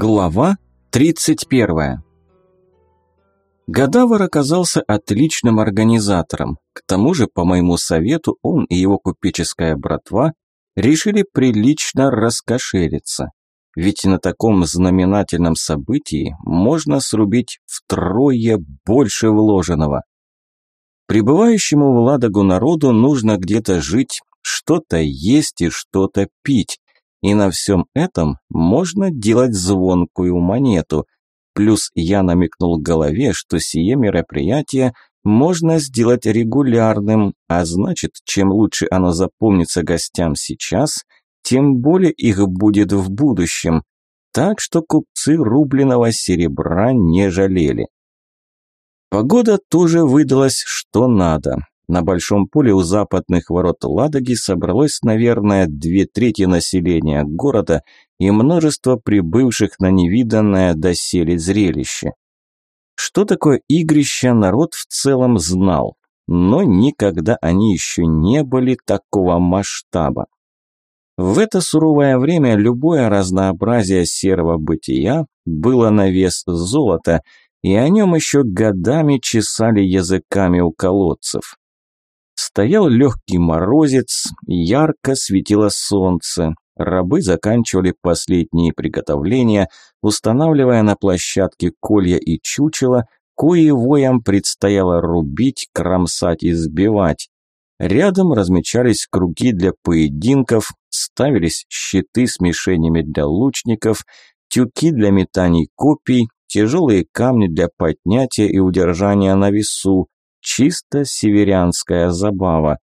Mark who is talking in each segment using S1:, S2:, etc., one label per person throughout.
S1: Глава 31. Гадавр оказался отличным организатором. К тому же, по моему совету, он и его купеческая братва решили прилично раскошелиться. Ведь на таком знаменательном событии можно срубить втрое больше вложенного. Прибывающему в Ладогу народу нужно где-то жить, что-то есть и что-то пить, и на всем этом можно делать звонкую монету. Плюс я намекнул голове, что сие мероприятие можно сделать регулярным, а значит, чем лучше оно запомнится гостям сейчас, тем более их будет в будущем. Так что купцы рубленого серебра не жалели. Погода тоже выдалась что надо. На большом поле у западных ворот Ладоги собралось, наверное, две трети населения города и множество прибывших на невиданное доселе зрелище. Что такое игрище, народ в целом знал, но никогда они еще не были такого масштаба. В это суровое время любое разнообразие серого бытия было на вес золота, и о нем еще годами чесали языками у колодцев. Стоял легкий морозец, ярко светило солнце. Рабы заканчивали последние приготовления, устанавливая на площадке колья и чучела, кои воям предстояло рубить, кромсать и сбивать. Рядом размечались круги для поединков, ставились щиты с мишенями для лучников, тюки для метаний копий, тяжелые камни для поднятия и удержания на весу, Чисто северянская забава.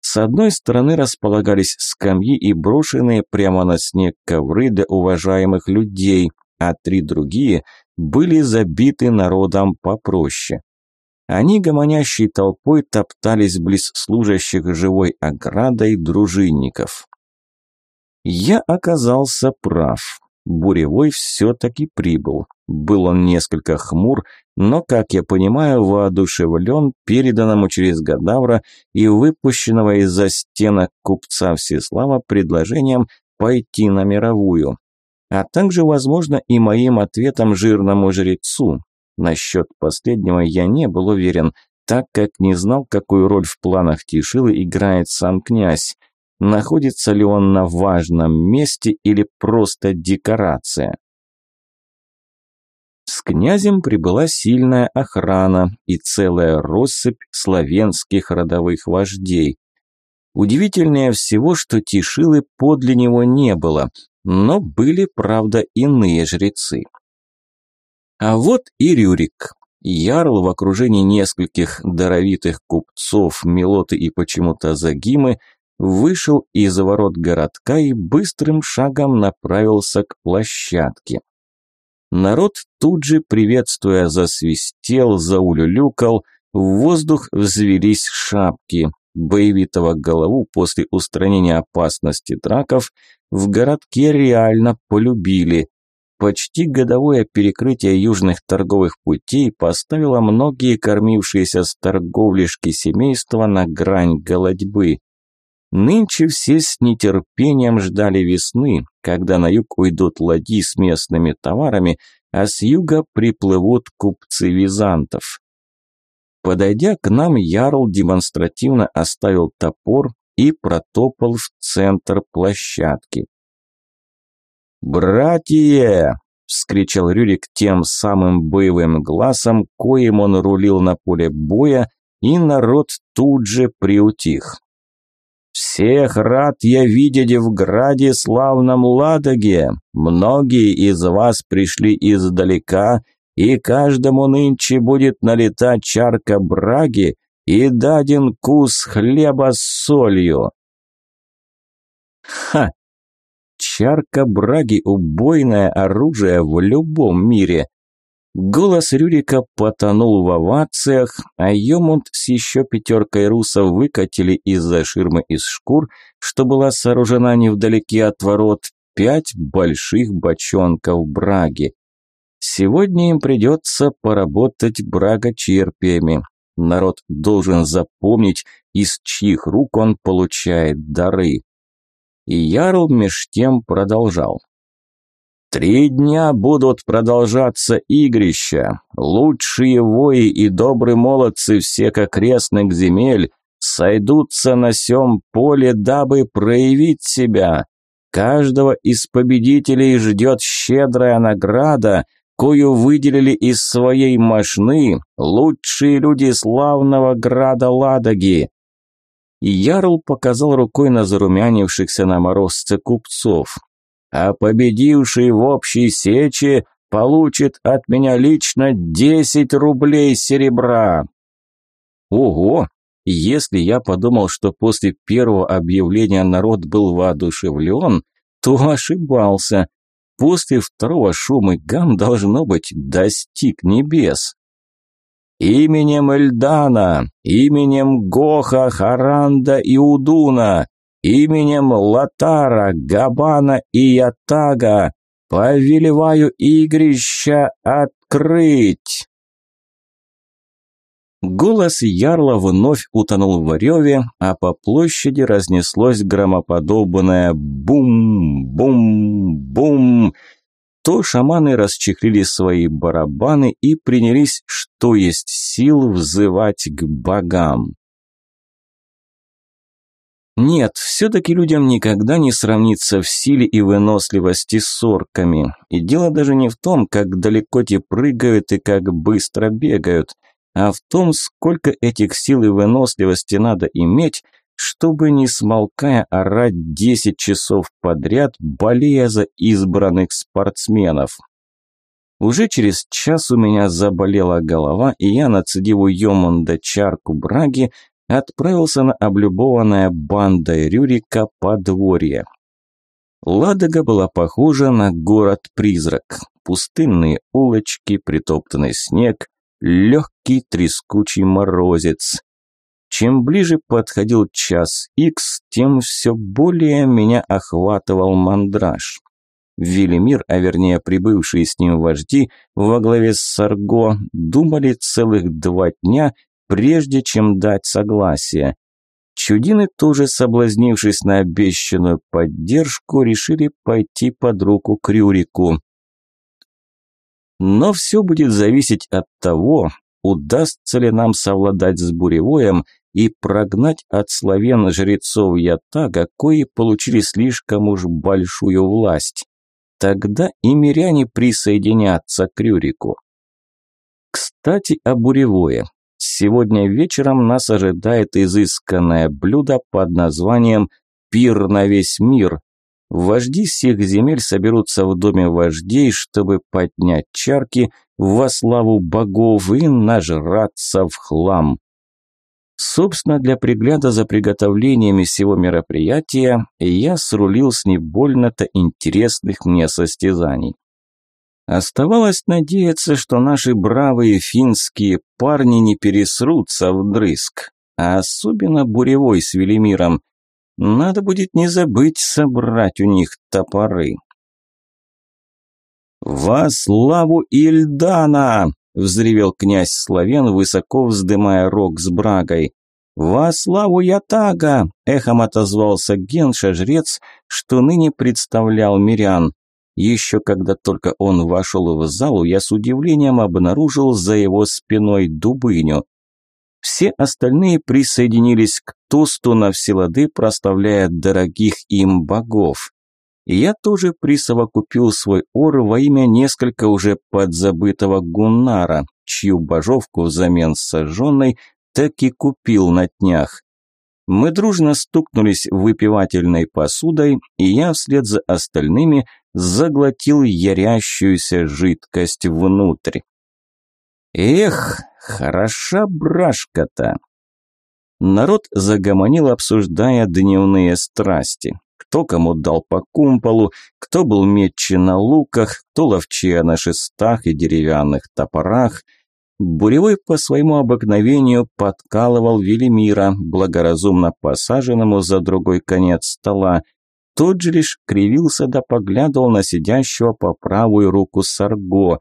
S1: С одной стороны располагались скамьи и брошенные прямо на снег ковры для уважаемых людей, а три другие были забиты народом попроще. Они гомонящей толпой топтались близ служащих живой оградой дружинников. Я оказался прав. Буревой все-таки прибыл. Был он несколько хмур, но, как я понимаю, воодушевлен переданному через Гадавра и выпущенного из-за стенок купца Всеслава предложением пойти на мировую. А также, возможно, и моим ответом жирному жрецу. Насчет последнего я не был уверен, так как не знал, какую роль в планах Тишилы играет сам князь находится ли он на важном месте или просто декорация. С князем прибыла сильная охрана и целая россыпь славянских родовых вождей. Удивительнее всего, что Тишилы подле него не было, но были, правда, иные жрецы. А вот и Рюрик. Ярл в окружении нескольких даровитых купцов, милоты и почему-то загимы вышел из ворот городка и быстрым шагом направился к площадке. Народ тут же, приветствуя, засвистел, заулюлюкал, в воздух взвелись шапки. Боевитого голову после устранения опасности драков в городке реально полюбили. Почти годовое перекрытие южных торговых путей поставило многие кормившиеся с торговлишки семейства на грань голодьбы. Нынче все с нетерпением ждали весны, когда на юг уйдут ладьи с местными товарами, а с юга приплывут купцы византов. Подойдя к нам, Ярл демонстративно оставил топор и протопал в центр площадки. «Братья!» – вскричал Рюрик тем самым боевым глазом, коим он рулил на поле боя, и народ тут же приутих. Всех рад я видеть в граде славном Ладоге. Многие из вас пришли издалека, и каждому нынче будет налета чарка браги и даден кус хлеба с солью. Ха! Чарка браги – убойное оружие в любом мире. Голос Рюрика потонул в овациях, а Йомунд с еще пятеркой русов выкатили из-за ширмы из шкур, что была сооружена невдалеке от ворот, пять больших бочонков браги. Сегодня им придется поработать брагочерпиями. Народ должен запомнить, из чьих рук он получает дары. И Ярл меж тем продолжал. Три дня будут продолжаться игрища. Лучшие вои и добрые молодцы всех окрестных земель сойдутся на сём поле, дабы проявить себя. Каждого из победителей ждет щедрая награда, кою выделили из своей мошны лучшие люди славного града Ладоги. Ярл показал рукой на зарумянившихся на морозце купцов а победивший в общей сече получит от меня лично 10 рублей серебра. Ого! Если я подумал, что после первого объявления народ был воодушевлен, то ошибался. После второго шум гам, должно быть, достиг небес. Именем Эльдана, именем Гоха, Харанда и Удуна, именем Латара, Габана и Ятага повелеваю игрища открыть!» Голос ярла вновь утонул в реве, а по площади разнеслось громоподобное бум-бум-бум. То шаманы расчехлили свои барабаны и принялись, что есть сил, взывать к богам. Нет, все-таки людям никогда не сравниться в силе и выносливости с орками. И дело даже не в том, как далеко те прыгают и как быстро бегают, а в том, сколько этих сил и выносливости надо иметь, чтобы, не смолкая, орать 10 часов подряд, болея за избранных спортсменов. Уже через час у меня заболела голова, и я, нацедив у Йомунда чарку браги, отправился на облюбованное бандой Рюрика подворье. Ладога была похожа на город-призрак. Пустынные улочки, притоптанный снег, легкий трескучий морозец. Чем ближе подходил час икс, тем все более меня охватывал мандраж. Велимир, а вернее прибывшие с ним вожди во главе с Сарго, думали целых два дня прежде чем дать согласие. Чудины, тоже соблазнившись на обещанную поддержку, решили пойти под руку к Рюрику. Но все будет зависеть от того, удастся ли нам совладать с Буревоем и прогнать от славян жрецов Ятага, кои получили слишком уж большую власть. Тогда и миряне присоединятся к Рюрику. Кстати, о Буревое. Сегодня вечером нас ожидает изысканное блюдо под названием «Пир на весь мир». Вожди всех земель соберутся в доме вождей, чтобы поднять чарки во славу богов и нажраться в хлам. Собственно, для пригляда за приготовлениями всего мероприятия я срулил с не больно-то интересных мне состязаний. Оставалось надеяться, что наши бравые финские парни не пересрутся вдрызг, а особенно Буревой с Велимиром. Надо будет не забыть собрать у них топоры. «Во славу Ильдана!» – взревел князь Славен, высоко вздымая рог с брагой. «Во славу Ятага!» – эхом отозвался Генша-жрец, что ныне представлял мирян. Еще когда только он вошел в залу, я с удивлением обнаружил за его спиной Дубыню. Все остальные присоединились к тосту на все лады, прославляя дорогих им богов. Я тоже присовокупил свой ор во имя несколько уже подзабытого Гуннара, чью божовку взамен сожженной так и купил на днях. Мы дружно стукнулись выпивательной посудой, и я вслед за остальными заглотил ярящуюся жидкость внутрь. Эх, хороша брашка-то! Народ загомонил, обсуждая дневные страсти. Кто кому дал по кумполу, кто был метче на луках, кто ловчее на шестах и деревянных топорах – Буревой по своему обыкновению подкалывал Велимира, благоразумно посаженному за другой конец стола. Тот же лишь кривился да поглядывал на сидящего по правую руку Сарго.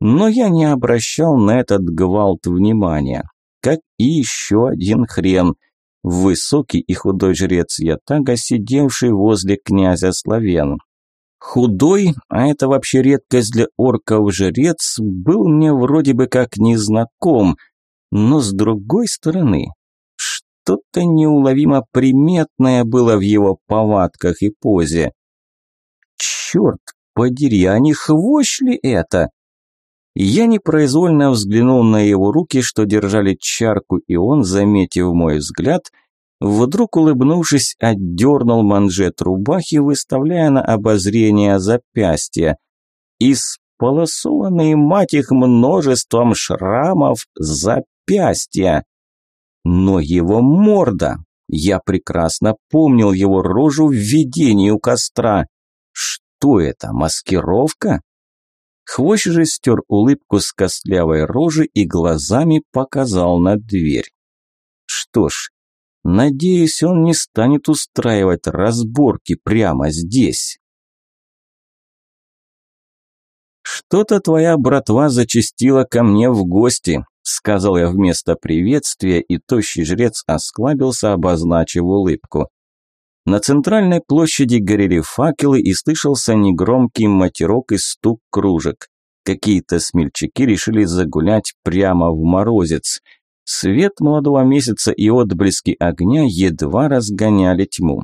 S1: Но я не обращал на этот гвалт внимания. Как и еще один хрен. Высокий и худой жрец Ятага, сидевший возле князя Славен. Худой, а это вообще редкость для орков жрец, был мне вроде бы как незнаком, но с другой стороны, что-то неуловимо приметное было в его повадках и позе. Черт подери, а не хвощ ли это? Я непроизвольно взглянул на его руки, что держали чарку, и он, заметив мой взгляд, вдруг улыбнувшись, отдернул манжет рубахи, выставляя на обозрение запястья. Исполосованные, мать их, множеством шрамов запястья. Но его морда... Я прекрасно помнил его рожу в видении у костра. Что это, маскировка? Хвощ же стер улыбку с костлявой рожи и глазами показал на дверь. Что ж, надеюсь, он не станет устраивать разборки прямо здесь. «Что-то твоя братва зачастила ко мне в гости», сказал я вместо приветствия, и тощий жрец осклабился, обозначив улыбку. На центральной площади горели факелы и слышался негромкий матерок и стук кружек. Какие-то смельчаки решили загулять прямо в морозец. Свет молодого месяца и отблески огня едва разгоняли тьму.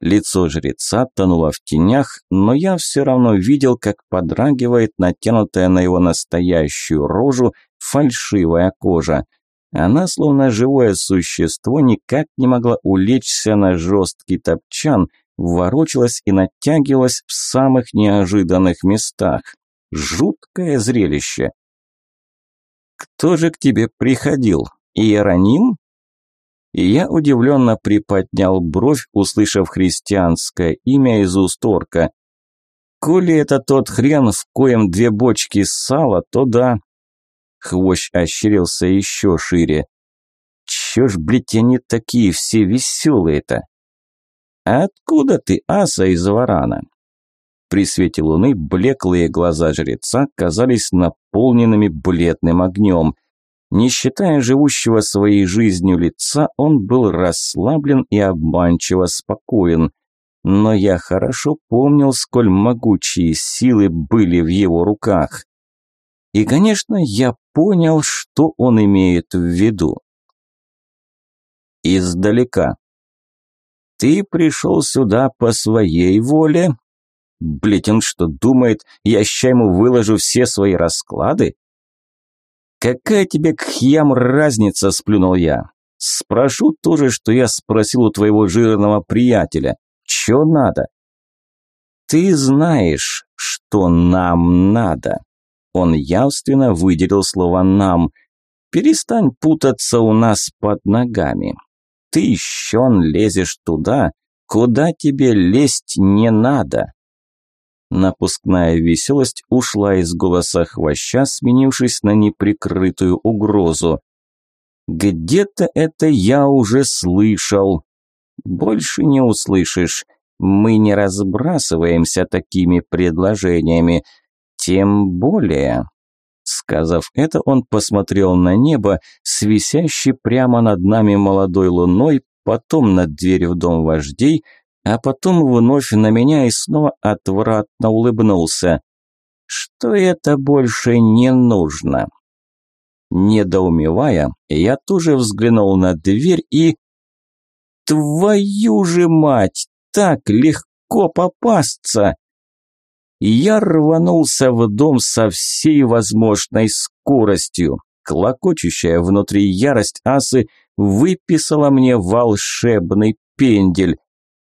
S1: Лицо жреца тонуло в тенях, но я все равно видел, как подрагивает натянутая на его настоящую рожу фальшивая кожа. Она, словно живое существо, никак не могла улечься на жесткий топчан, ворочалась и натягивалась в самых неожиданных местах. Жуткое зрелище. «Кто же к тебе приходил? Иероним?» И я удивленно приподнял бровь, услышав христианское имя из уст орка. «Коли это тот хрен, в коем две бочки сала, то да, Хвощ ощерился еще шире. Чё ж, блядь, они такие все веселые-то? Откуда ты, аса из варана? При свете луны блеклые глаза жреца казались наполненными бледным огнем. Не считая живущего своей жизнью лица, он был расслаблен и обманчиво спокоен. Но я хорошо помнил, сколь могучие силы были в его руках. И, конечно, я понял, что он имеет в виду. Издалека. «Ты пришел сюда по своей воле?» Блять, он что, думает, я ща ему выложу все свои расклады? «Какая тебе к хьям разница?» – сплюнул я. «Спрошу то же, что я спросил у твоего жирного приятеля. Чё надо?» «Ты знаешь, что нам надо». Он явственно выделил слово «нам». «Перестань путаться у нас под ногами. Ты еще лезешь туда, куда тебе лезть не надо». Напускная веселость ушла из голоса хвоща, сменившись на неприкрытую угрозу. «Где-то это я уже слышал. Больше не услышишь. Мы не разбрасываемся такими предложениями. Тем более... Сказав это, он посмотрел на небо, свисящий прямо над нами молодой луной, потом на дверь в дом вождей, а потом вновь на меня и снова отвратно улыбнулся. Что это больше не нужно? Недоумевая, я тоже взглянул на дверь и... Твою же мать! Так легко попасться! я рванулся в дом со всей возможной скоростью. Клокочущая внутри ярость асы выписала мне волшебный пендель,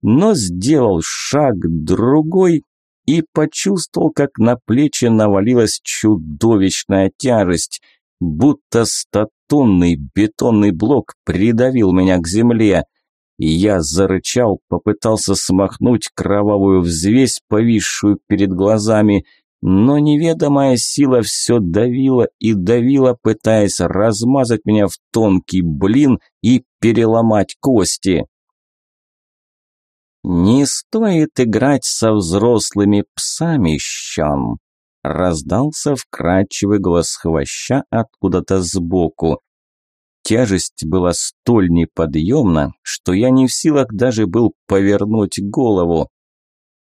S1: но сделал шаг другой и почувствовал, как на плечи навалилась чудовищная тяжесть, будто стотонный бетонный блок придавил меня к земле. Я зарычал, попытался смахнуть кровавую взвесь, повисшую перед глазами, но неведомая сила все давила и давила, пытаясь размазать меня в тонкий блин и переломать кости. «Не стоит играть со взрослыми псами, Щан!» Раздался вкрадчивый голос хвоща откуда-то сбоку. Тяжесть была столь неподъемна, что я не в силах даже был повернуть голову.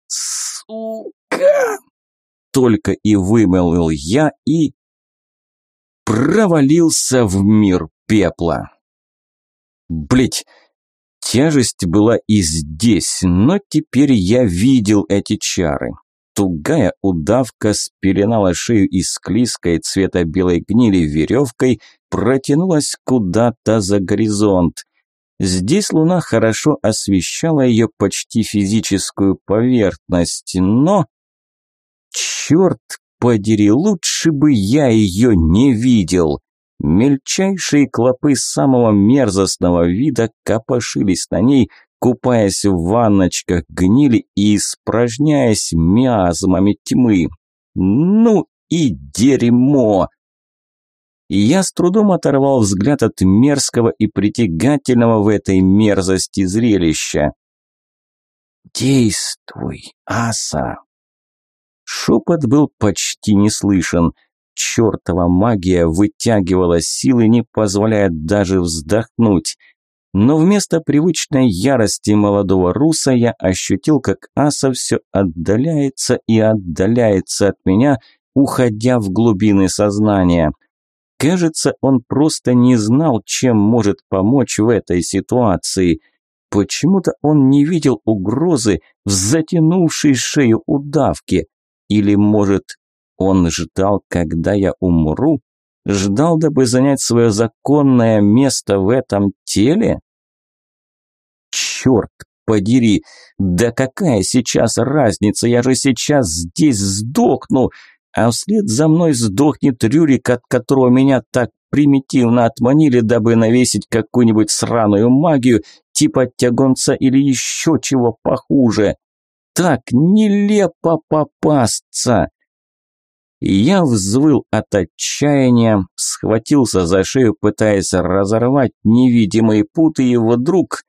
S1: Сука! Только и вымолвил я и... Провалился в мир пепла. Блять, тяжесть была и здесь, но теперь я видел эти чары. Тугая удавка спеленала шею и склизкой цвета белой гнили веревкой протянулась куда-то за горизонт. Здесь луна хорошо освещала ее почти физическую поверхность, но... Черт подери, лучше бы я ее не видел. Мельчайшие клопы самого мерзостного вида копошились на ней, купаясь в ванночках гнили и испражняясь миазмами тьмы. Ну и дерьмо! Я с трудом оторвал взгляд от мерзкого и притягательного в этой мерзости зрелища. «Действуй, аса!» Шепот был почти не слышен. Чертова магия вытягивала силы, не позволяя даже вздохнуть. Но вместо привычной ярости молодого руса я ощутил, как аса все отдаляется и отдаляется от меня, уходя в глубины сознания. Кажется, он просто не знал, чем может помочь в этой ситуации. Почему-то он не видел угрозы в затянувшей шею удавки. Или, может, он ждал, когда я умру? Ждал, дабы занять свое законное место в этом теле? Черт подери! Да какая сейчас разница? Я же сейчас здесь сдохну! А вслед за мной сдохнет Рюрик, от которого меня так примитивно отманили, дабы навесить какую-нибудь сраную магию, типа тягонца или еще чего похуже. Так нелепо попасться! Я взвыл от отчаяния, схватился за шею, пытаясь разорвать невидимые путы, и вдруг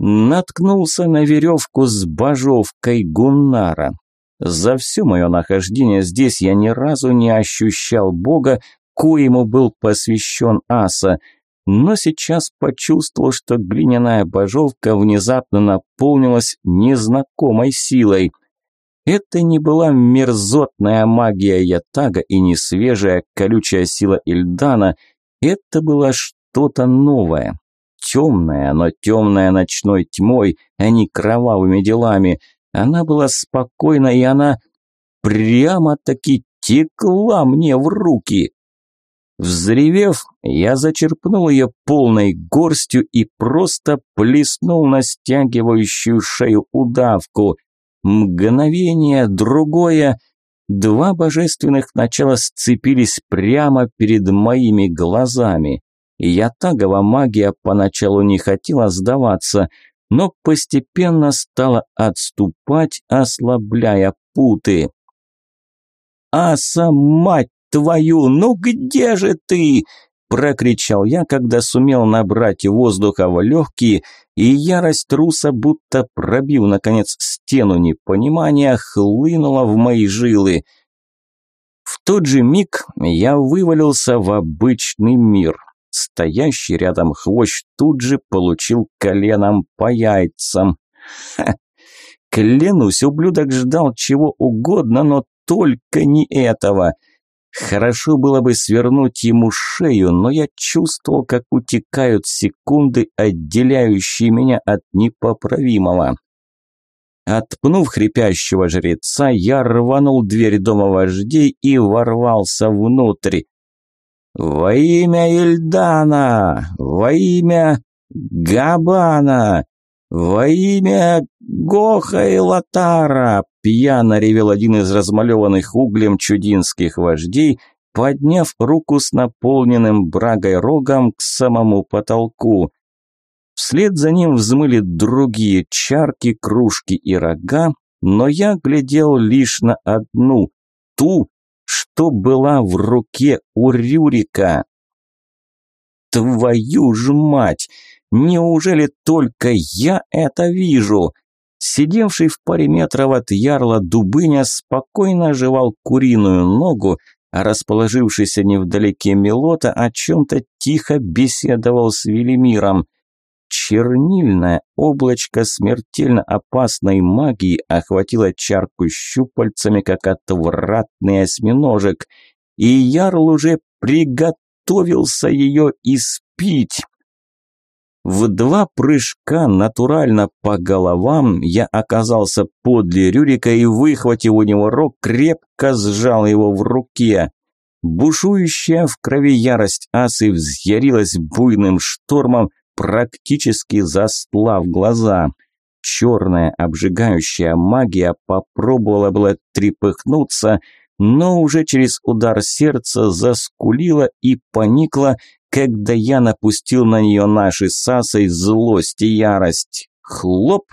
S1: наткнулся на веревку с божовкой Гуннара. За все мое нахождение здесь я ни разу не ощущал Бога, коему был посвящен Аса, но сейчас почувствовал, что глиняная божовка внезапно наполнилась незнакомой силой – это не была мерзотная магия Ятага и не свежая колючая сила Ильдана. Это было что-то новое. Темное, но темное ночной тьмой, а не кровавыми делами. Она была спокойна, и она прямо-таки текла мне в руки. Взревев, я зачерпнул ее полной горстью и просто плеснул на стягивающую шею удавку. Мгновение, другое. Два божественных начала сцепились прямо перед моими глазами. Ятагова магия поначалу не хотела сдаваться, но постепенно стала отступать, ослабляя путы. «Аса, мать твою, ну где же ты?» Прокричал я, когда сумел набрать воздуха в легкие, и ярость руса, будто пробив, наконец, стену непонимания, хлынула в мои жилы. В тот же миг я вывалился в обычный мир. Стоящий рядом хвощ тут же получил коленом по яйцам. Ха! Клянусь, ублюдок ждал чего угодно, но только не этого – Хорошо было бы свернуть ему шею, но я чувствовал, как утекают секунды, отделяющие меня от непоправимого. Отпнув хрипящего жреца, я рванул дверь дома вождей и ворвался внутрь. «Во имя Ильдана! Во имя Габана! Во имя Гоха и Латара!» Пьяно ревел один из размалеванных углем чудинских вождей, подняв руку с наполненным брагой рогом к самому потолку. Вслед за ним взмыли другие чарки, кружки и рога, но я глядел лишь на одну, ту, что была в руке у Рюрика. Твою ж мать! Неужели только я это вижу? Сидевший в паре метров от ярла Дубыня спокойно жевал куриную ногу, а расположившийся невдалеке Мелота о чем-то тихо беседовал с Велимиром. чернильное облачко смертельно опасной магии охватило чарку щупальцами, как отвратный осьминожек, и Ярл уже приготовился ее испить. В два прыжка натурально по головам я оказался подле Рюрика и, выхватив у него рог, крепко сжал его в руке. Бушующая в крови ярость асы взъярилась буйным штормом, практически застлав глаза. Черная обжигающая магия попробовала было трепыхнуться, но уже через удар сердца заскулила и поникла, когда я напустил на нее наши сасой злость и ярость. Хлоп!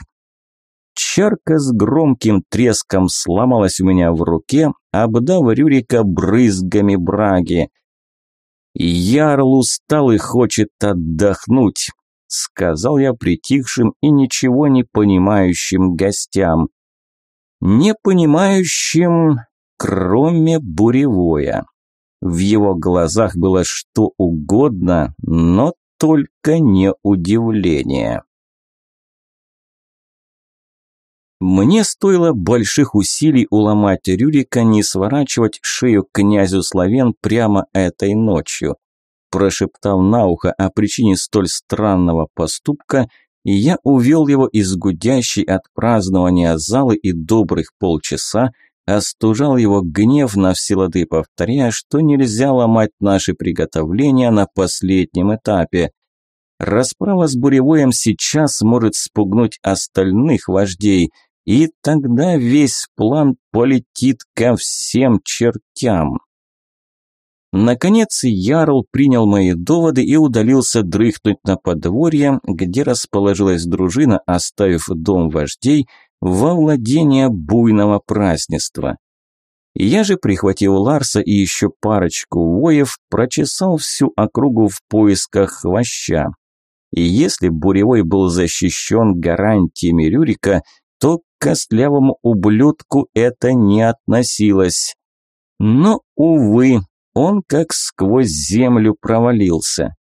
S1: Чарка с громким треском сломалась у меня в руке, обдав Рюрика брызгами браги. «Ярл устал и хочет отдохнуть», – сказал я притихшим и ничего не понимающим гостям. Не понимающим, кроме буревоя. В его глазах было что угодно, но только не удивление. Мне стоило больших усилий уломать Рюрика не сворачивать шею князю Славен прямо этой ночью. Прошептав на ухо о причине столь странного поступка, я увел его из гудящей от празднования залы и добрых полчаса остужал его гнев на все лады, повторяя, что нельзя ломать наши приготовления на последнем этапе. Расправа с Буревоем сейчас может спугнуть остальных вождей, и тогда весь план полетит ко всем чертям. Наконец Ярл принял мои доводы и удалился дрыхнуть на подворье, где расположилась дружина, оставив дом вождей во владение буйного празднества. Я же, прихватив Ларса и еще парочку воев, прочесал всю округу в поисках хвоща. И если Буревой был защищен гарантиями Рюрика, то к костлявому ублюдку это не относилось. Но, увы, он как сквозь землю провалился.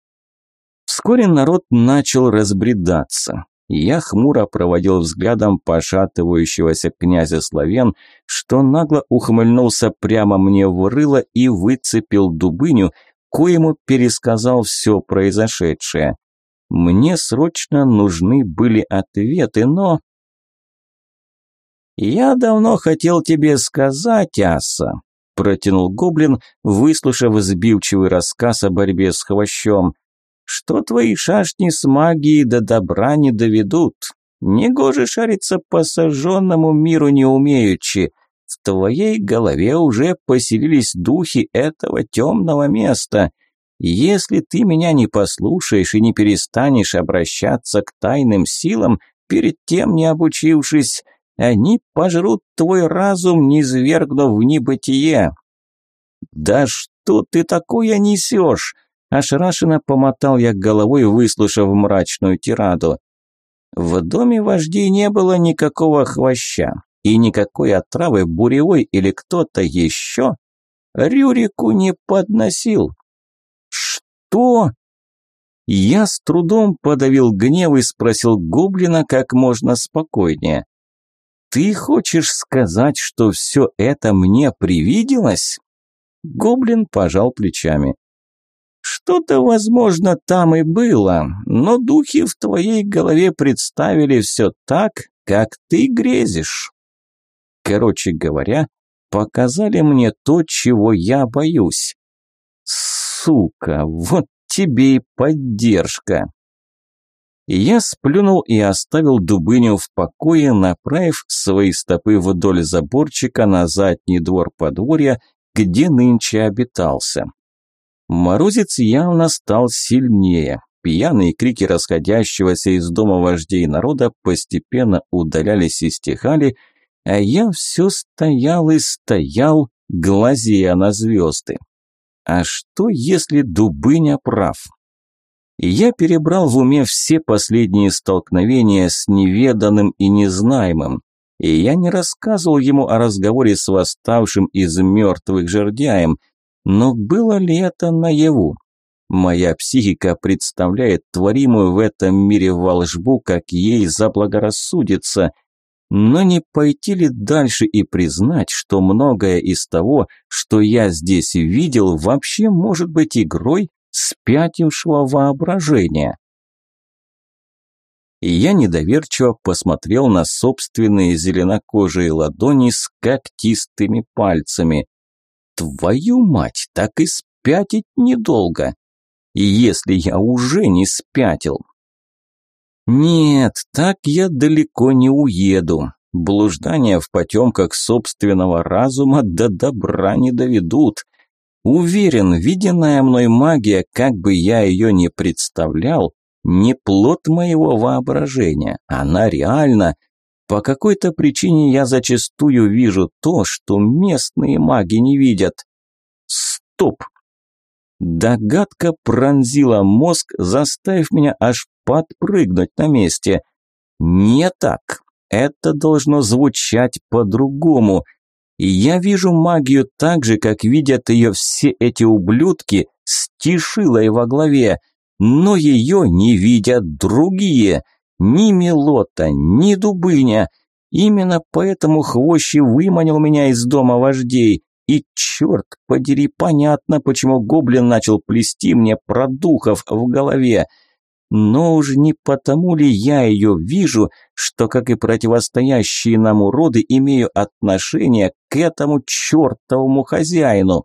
S1: Вскоре народ начал разбредаться. Я хмуро проводил взглядом пошатывающегося князя Славен, что нагло ухмыльнулся прямо мне в рыло и выцепил дубыню, коему пересказал все произошедшее. Мне срочно нужны были ответы, но... «Я давно хотел тебе сказать, Аса», – протянул гоблин, выслушав сбивчивый рассказ о борьбе с хвощом что твои шашни с магией до добра не доведут. Негоже шариться по сожженному миру не умеючи. В твоей голове уже поселились духи этого темного места. Если ты меня не послушаешь и не перестанешь обращаться к тайным силам, перед тем не обучившись, они пожрут твой разум, низвергнув в небытие. Да что ты такое несешь? Ошарашенно помотал я головой, выслушав мрачную тираду. В доме вождей не было никакого хвоща и никакой отравы буревой или кто-то еще Рюрику не подносил. Что? Я с трудом подавил гнев и спросил гоблина как можно спокойнее. «Ты хочешь сказать, что все это мне привиделось?» Гоблин пожал плечами. Что-то, возможно, там и было, но духи в твоей голове представили все так, как ты грезишь. Короче говоря, показали мне то, чего я боюсь. Сука, вот тебе и поддержка. Я сплюнул и оставил Дубыню в покое, направив свои стопы вдоль заборчика на задний двор подворья, где нынче обитался. Морозец явно стал сильнее. Пьяные крики расходящегося из дома вождей народа постепенно удалялись и стихали, а я все стоял и стоял, глазея на звезды. А что, если Дубыня прав? Я перебрал в уме все последние столкновения с неведанным и незнаемым, и я не рассказывал ему о разговоре с восставшим из мертвых жердяем – но было ли это наяву? Моя психика представляет творимую в этом мире волжбу, как ей заблагорассудится. Но не пойти ли дальше и признать, что многое из того, что я здесь видел, вообще может быть игрой спятившего воображения? И я недоверчиво посмотрел на собственные зеленокожие ладони с когтистыми пальцами. Твою мать, так и спятить недолго. И если я уже не спятил. Нет, так я далеко не уеду. Блуждания в потемках собственного разума до добра не доведут. Уверен, виденная мной магия, как бы я ее не представлял, не плод моего воображения, она реальна. По какой-то причине я зачастую вижу то, что местные маги не видят. Стоп! Догадка пронзила мозг, заставив меня аж подпрыгнуть на месте. Не так. Это должно звучать по-другому. И я вижу магию так же, как видят ее все эти ублюдки с Тишилой во главе но ее не видят другие. Ни Мелота, ни Дубыня. Именно поэтому Хвощи выманил меня из дома вождей. И черт подери, понятно, почему гоблин начал плести мне про духов в голове. Но уж не потому ли я ее вижу, что, как и противостоящие нам уроды, имею отношение к этому чертовому хозяину.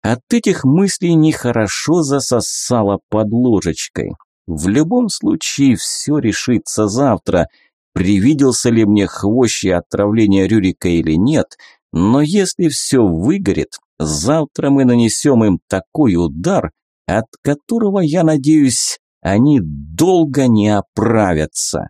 S1: От этих мыслей нехорошо засосало под ложечкой. В любом случае все решится завтра. Привиделся ли мне хвощи отравления Рюрика или нет, но если все выгорит, завтра мы нанесем им такой удар, от которого, я надеюсь, они долго не оправятся.